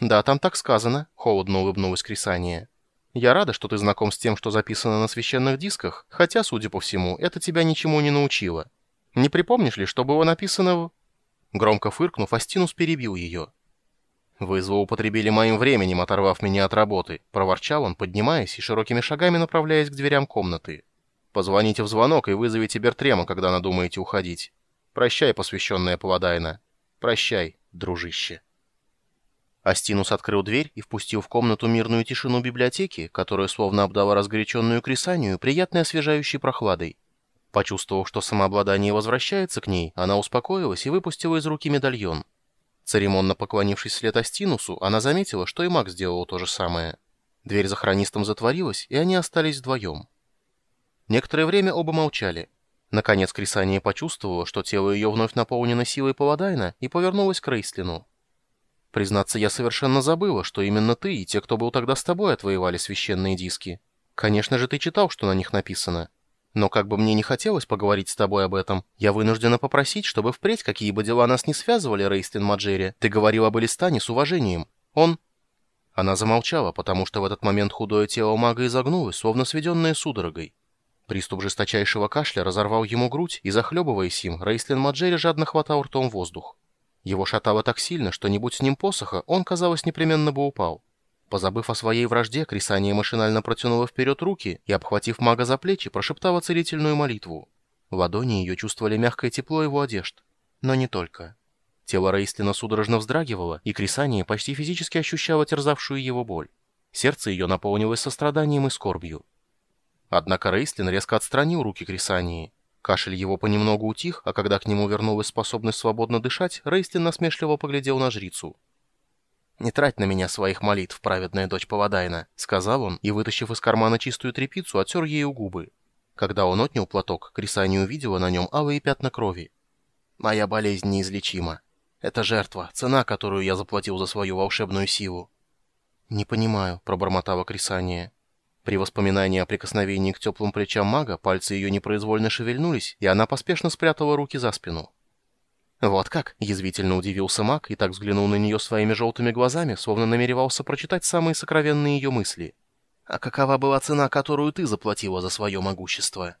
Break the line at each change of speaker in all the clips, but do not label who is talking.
«Да, там так сказано», — холодно улыбнулась Крисания. «Я рада, что ты знаком с тем, что записано на священных дисках, хотя, судя по всему, это тебя ничему не научило. Не припомнишь ли, что было написано в...» Громко фыркнув, Астинус перебил ее. «Вы злоупотребили моим временем, оторвав меня от работы», — проворчал он, поднимаясь и широкими шагами направляясь к дверям комнаты. «Позвоните в звонок и вызовите Бертрема, когда надумаете уходить. Прощай, посвященная Паладайна. Прощай, дружище». Астинус открыл дверь и впустил в комнату мирную тишину библиотеки, которая словно обдала разгоряченную крисанию приятной освежающей прохладой. Почувствовав, что самообладание возвращается к ней, она успокоилась и выпустила из руки медальон. Церемонно поклонившись вслед Астинусу, она заметила, что и Маг сделал то же самое. Дверь за хронистом затворилась, и они остались вдвоем. Некоторое время оба молчали. Наконец Крисания почувствовала, что тело ее вновь наполнено силой Паладайна, и повернулась к Рейслину. Признаться, я совершенно забыла, что именно ты и те, кто был тогда с тобой, отвоевали священные диски. Конечно же, ты читал, что на них написано. Но как бы мне не хотелось поговорить с тобой об этом, я вынуждена попросить, чтобы впредь какие бы дела нас не связывали, Рейстлин Маджери, ты говорил об Элистане с уважением. Он...» Она замолчала, потому что в этот момент худое тело мага изогнулось, словно сведенное судорогой. Приступ жесточайшего кашля разорвал ему грудь, и, захлебываясь им, Рейстлин Маджери жадно хватал ртом воздух. Его шатало так сильно, что не будь с ним посоха, он, казалось, непременно бы упал. Позабыв о своей вражде, Крисания машинально протянула вперед руки и, обхватив мага за плечи, прошептала целительную молитву. Ладони ее чувствовали мягкое тепло его одежд. Но не только. Тело Рейстлина судорожно вздрагивало, и Крисания почти физически ощущала терзавшую его боль. Сердце ее наполнилось состраданием и скорбью. Однако Рейстлин резко отстранил руки Крисании. Кашель его понемногу утих, а когда к нему вернулась способность свободно дышать, Рейстлин насмешливо поглядел на жрицу. «Не трать на меня своих молитв, праведная дочь Павадайна», — сказал он, и, вытащив из кармана чистую тряпицу, отер ею губы. Когда он отнял платок, Крисания увидела на нем алые пятна крови. «Моя болезнь неизлечима. Это жертва, цена, которую я заплатил за свою волшебную силу». «Не понимаю», — пробормотала Крисания. При воспоминании о прикосновении к теплым плечам мага пальцы ее непроизвольно шевельнулись, и она поспешно спрятала руки за спину. «Вот как?» — язвительно удивился маг и так взглянул на нее своими желтыми глазами, словно намеревался прочитать самые сокровенные ее мысли. «А какова была цена, которую ты заплатила за свое могущество?»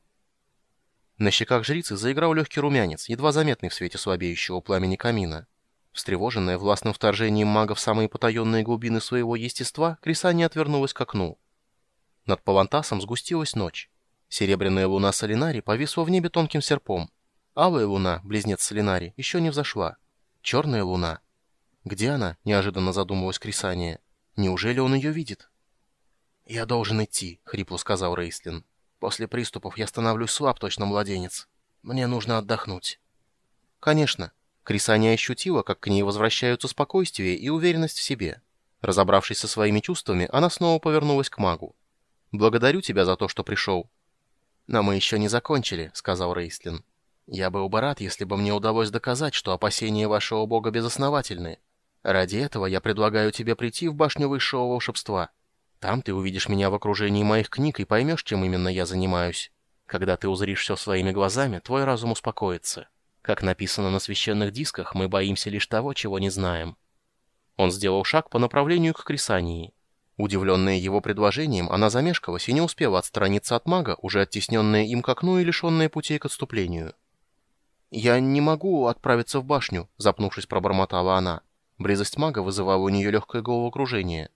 На щеках жрицы заиграл легкий румянец, едва заметный в свете слабеющего пламени камина. Встревоженная властным вторжением мага в самые потаенные глубины своего естества, Крисания отвернулась к окну. Над Павантасом сгустилась ночь. Серебряная луна Солинари повисла в небе тонким серпом. Алая луна, близнец Солинари, еще не взошла. Черная луна. Где она? Неожиданно задумалась Крисания. Неужели он ее видит? «Я должен идти», — хрипло сказал Рейслин. «После приступов я становлюсь слаб, точно младенец. Мне нужно отдохнуть». «Конечно». Крисания ощутила, как к ней возвращаются спокойствие и уверенность в себе. Разобравшись со своими чувствами, она снова повернулась к магу. Благодарю тебя за то, что пришел». «Но мы еще не закончили», — сказал Рейслин. «Я был бы рад, если бы мне удалось доказать, что опасения вашего бога безосновательны. Ради этого я предлагаю тебе прийти в башню высшего волшебства. Там ты увидишь меня в окружении моих книг и поймешь, чем именно я занимаюсь. Когда ты узришь все своими глазами, твой разум успокоится. Как написано на священных дисках, мы боимся лишь того, чего не знаем». Он сделал шаг по направлению к Крисании. Удивленная его предложением, она замешкалась и не успела отстраниться от мага, уже оттесненная им к окну и лишенная путей к отступлению. «Я не могу отправиться в башню», — запнувшись, пробормотала она. Близость мага вызывала у нее легкое головокружение.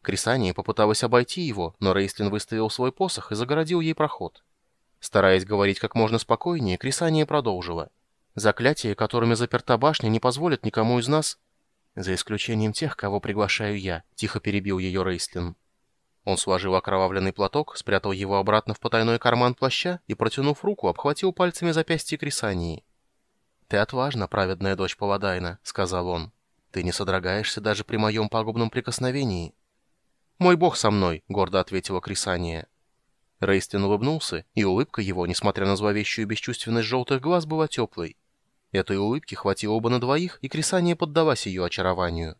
Крисания попыталась обойти его, но Рейслин выставил свой посох и загородил ей проход. Стараясь говорить как можно спокойнее, Крисания продолжила. «Заклятия, которыми заперта башня, не позволят никому из нас...» «За исключением тех, кого приглашаю я», — тихо перебил ее Рейстлин. Он сложил окровавленный платок, спрятал его обратно в потайной карман плаща и, протянув руку, обхватил пальцами запястье Крисании. «Ты отважна, праведная дочь Паладайна», — сказал он. «Ты не содрогаешься даже при моем пагубном прикосновении». «Мой бог со мной», — гордо ответила Крисания. Рейстлин улыбнулся, и улыбка его, несмотря на зловещую бесчувственность желтых глаз, была теплой. Этой улыбки хватило бы на двоих, и Крисания поддалась ее очарованию.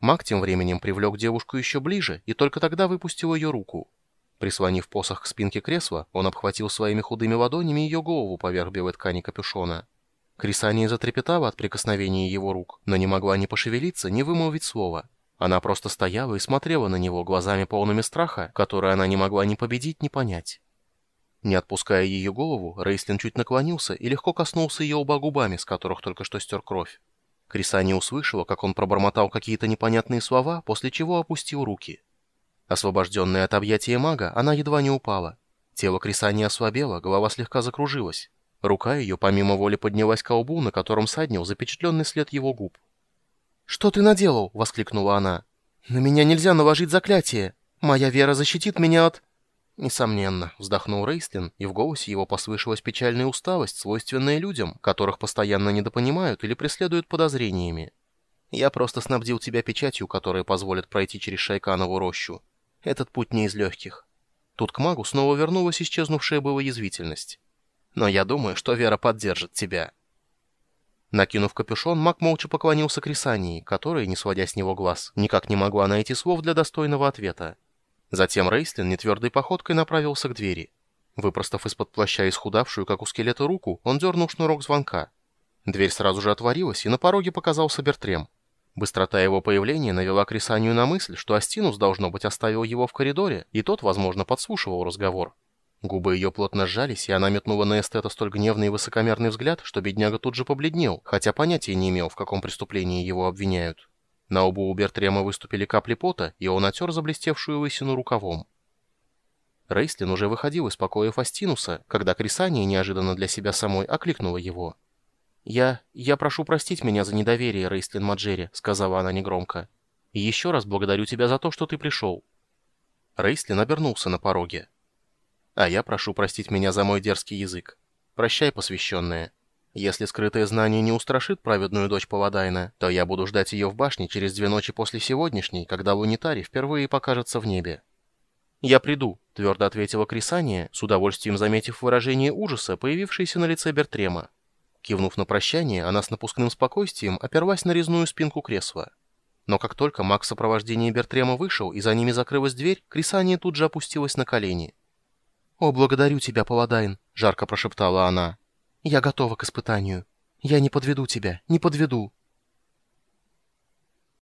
Маг тем временем привлек девушку еще ближе и только тогда выпустил ее руку. Прислонив посох к спинке кресла, он обхватил своими худыми ладонями ее голову поверх белой ткани капюшона. Крисания затрепетала от прикосновения его рук, но не могла ни пошевелиться, ни вымолвить слова. Она просто стояла и смотрела на него глазами полными страха, которые она не могла ни победить, ни понять. Не отпуская ее голову, Рейслин чуть наклонился и легко коснулся ее лба губами, с которых только что стер кровь. Крисани услышала, как он пробормотал какие-то непонятные слова, после чего опустил руки. Освобожденная от объятия мага, она едва не упала. Тело Крисани ослабело, голова слегка закружилась. Рука ее помимо воли поднялась к колбу, на котором саднил запечатленный след его губ. «Что ты наделал?» — воскликнула она. «На меня нельзя наложить заклятие. Моя вера защитит меня от...» «Несомненно», — вздохнул Рейстлин, и в голосе его послышалась печальная усталость, свойственная людям, которых постоянно недопонимают или преследуют подозрениями. «Я просто снабдил тебя печатью, которая позволит пройти через Шайканову рощу. Этот путь не из легких». Тут к магу снова вернулась исчезнувшая была язвительность. «Но я думаю, что Вера поддержит тебя». Накинув капюшон, маг молча поклонился Крисании, которая, не сводя с него глаз, никак не могла найти слов для достойного ответа. Затем Рейслин нетвердой походкой направился к двери. Выпростав из-под плаща исхудавшую, как у скелета, руку, он дернул шнурок звонка. Дверь сразу же отворилась, и на пороге показался Бертрем. Быстрота его появления навела Крисанию на мысль, что Астинус, должно быть, оставил его в коридоре, и тот, возможно, подслушивал разговор. Губы ее плотно сжались, и она метнула на эстета столь гневный и высокомерный взгляд, что бедняга тут же побледнел, хотя понятия не имел, в каком преступлении его обвиняют. На лбу у Бертрема выступили капли пота, и он отер заблестевшую лысину рукавом. Рейслин уже выходил из покоя Фастинуса, когда Крисания неожиданно для себя самой окликнула его. «Я... я прошу простить меня за недоверие, Рейслин Маджери», — сказала она негромко. «И еще раз благодарю тебя за то, что ты пришел». Рейслин обернулся на пороге. А я прошу простить меня за мой дерзкий язык. Прощай, посвященная. Если скрытое знание не устрашит праведную дочь Паладайна, то я буду ждать ее в башне через две ночи после сегодняшней, когда Лунитарий впервые покажется в небе. «Я приду», — твердо ответила Крисания, с удовольствием заметив выражение ужаса, появившееся на лице Бертрема. Кивнув на прощание, она с напускным спокойствием оперлась на резную спинку кресла. Но как только маг в сопровождении Бертрема вышел и за ними закрылась дверь, Крисания тут же опустилась на колени. «О, благодарю тебя, Паладайн!» — жарко прошептала она. «Я готова к испытанию. Я не подведу тебя, не подведу!»